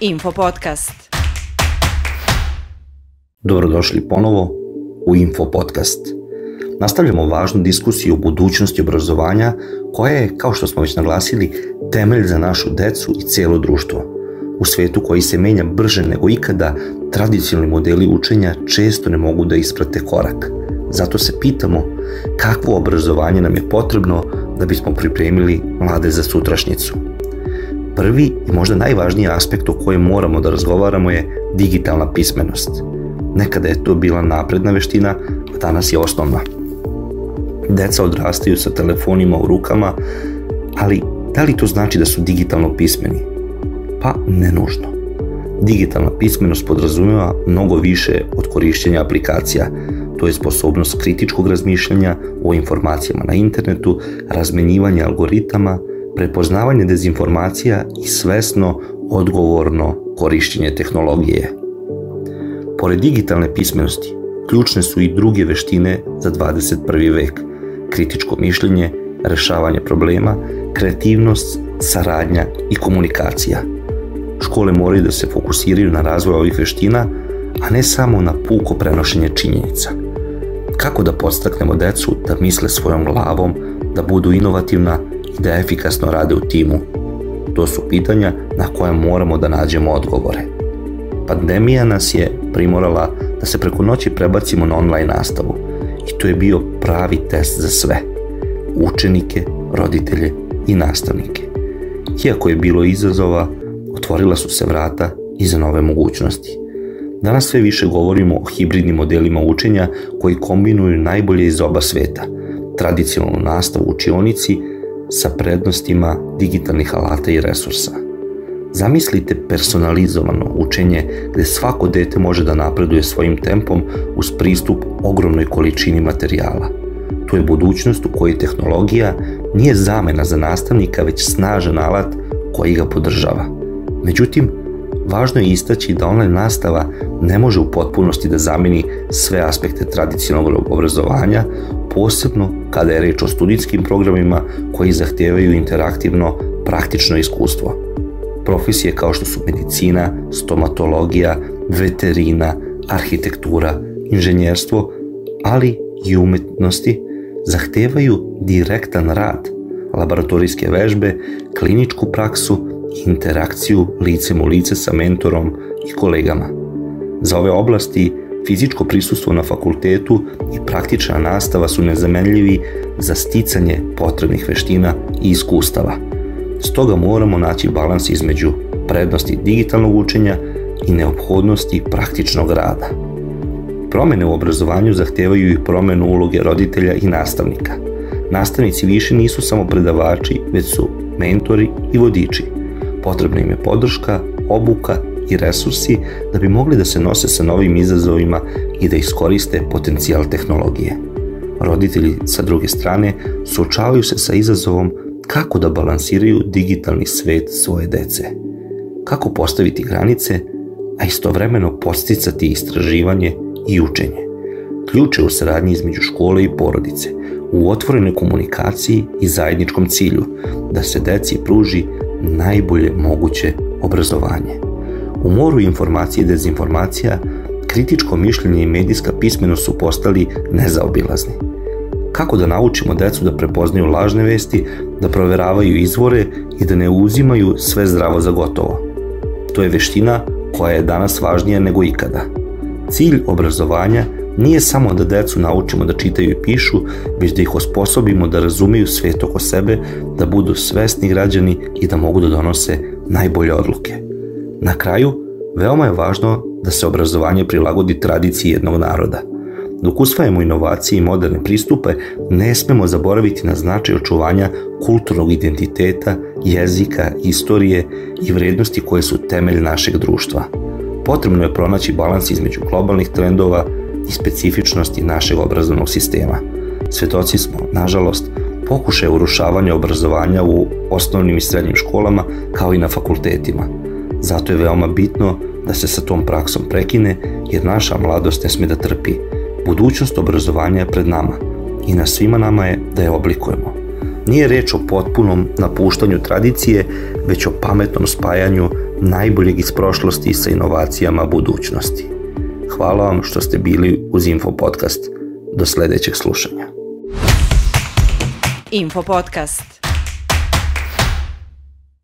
Info Podcast. Dobrodošli ponovo u Info Podcast. Nastavljamo važnu diskusiju o budućnosti obrazovanja koja je, kao što smo već naglasili, temelj za našu decu i cijelo društvo. U svetu koji se menja brže nego ikada, tradicionalni modeli učenja često ne mogu da isprate korak. Zato se pitamo kakvo obrazovanje nam je potrebno da bismo pripremili mlade za sutrašnjicu. Prvi i možda najvažniji aspekt o kojem moramo da razgovaramo je digitalna pismenost. Nekada je to bila napredna veština, a danas je osnovna. Deca odrastaju sa telefonima u rukama, ali da li to znači da su digitalno pismeni? Pa ne nužno. Digitalna pismenost podrazumeva mnogo više od korišćenja aplikacija, to je sposobnost kritičkog razmišljanja o informacijama na internetu, razmenjivanje algoritama, prepoznavanje dezinformacija i svesno, odgovorno korišćenje tehnologije. Pored digitalne pismenosti, ključne su i druge veštine za 21. vek, kritičko mišljenje, rešavanje problema, kreativnost, saradnja i komunikacija. Škole moraju da se fokusiraju na razvoj ovih veština, a ne samo na puko prenošenje činjenica. Kako da podstaknemo decu da misle svojom glavom, da budu inovativna i da efikasno rade u timu? To su pitanja na koje moramo da nađemo odgovore. Pandemija nas je primorala da se preko noći prebacimo na online nastavu i to je bio pravi test za sve. Učenike, roditelje i nastavnike. Iako je bilo izazova, otvorila su se vrata i za nove mogućnosti. Danas sve više govorimo o hibridnim modelima učenja koji kombinuju najbolje iz oba sveta, tradicionalnu nastavu u učionici sa prednostima digitalnih alata i resursa. Zamislite personalizovano učenje gde svako dete može da napreduje svojim tempom uz pristup ogromnoj količini materijala. To je budućnost u kojoj tehnologija nije zamena za nastavnika, već snažan alat koji ga podržava. Međutim, važno je istaći da online nastava ne može u potpunosti da zameni sve aspekte tradicionalnog obrazovanja, posebno kada je reč o studijskim programima koji zahtevaju interaktivno praktično iskustvo. Profesije kao što su medicina, stomatologija, veterina, arhitektura, inženjerstvo, ali i umetnosti zahtevaju direktan rad, laboratorijske vežbe, kliničku praksu interakciju licem u lice sa mentorom i kolegama. Za ove oblasti fizičko prisustvo na fakultetu i praktična nastava su nezamenljivi za sticanje potrebnih veština i iskustava. Stoga moramo naći balans između prednosti digitalnog učenja i neophodnosti praktičnog rada. Promene u obrazovanju zahtevaju i promenu uloge roditelja i nastavnika. Nastavnici više nisu samo predavači, već su mentori i vodiči – Potrebna im je podrška, obuka i resursi da bi mogli da se nose sa novim izazovima i da iskoriste potencijal tehnologije. Roditelji, sa druge strane, suočavaju se sa izazovom kako da balansiraju digitalni svet svoje dece. Kako postaviti granice, a istovremeno posticati istraživanje i učenje. Ključ je u saradnji između škole i porodice, u otvorenoj komunikaciji i zajedničkom cilju, da se deci pruži najbolje moguće obrazovanje. U moru informacije i dezinformacija, kritičko mišljenje i medijska pismenost su postali nezaobilazni. Kako da naučimo decu da prepoznaju lažne vesti, da proveravaju izvore i da ne uzimaju sve zdravo za gotovo? To je veština koja je danas važnija nego ikada. Cilj obrazovanja nije samo da decu naučimo da čitaju i pišu, već da ih osposobimo da razumeju svet oko sebe, da budu svesni građani i da mogu da donose najbolje odluke. Na kraju, veoma je važno da se obrazovanje prilagodi tradiciji jednog naroda. Dok usvajamo inovacije i moderne pristupe, ne smemo zaboraviti na značaj očuvanja kulturnog identiteta, jezika, istorije i vrednosti koje su temelj našeg društva. Potrebno je pronaći balans između globalnih trendova, i specifičnosti našeg obrazovnog sistema. Svetoci smo, nažalost, pokušaje urušavanja obrazovanja u osnovnim i srednjim školama kao i na fakultetima. Zato je veoma bitno da se sa tom praksom prekine, jer naša mladost ne sme da trpi. Budućnost obrazovanja je pred nama i na svima nama je da je oblikujemo. Nije reč o potpunom napuštanju tradicije, već o pametnom spajanju najboljeg iz prošlosti sa inovacijama budućnosti. Hvala vam što ste bili uz Info Podcast. Do sledećeg slušanja. Info Podcast.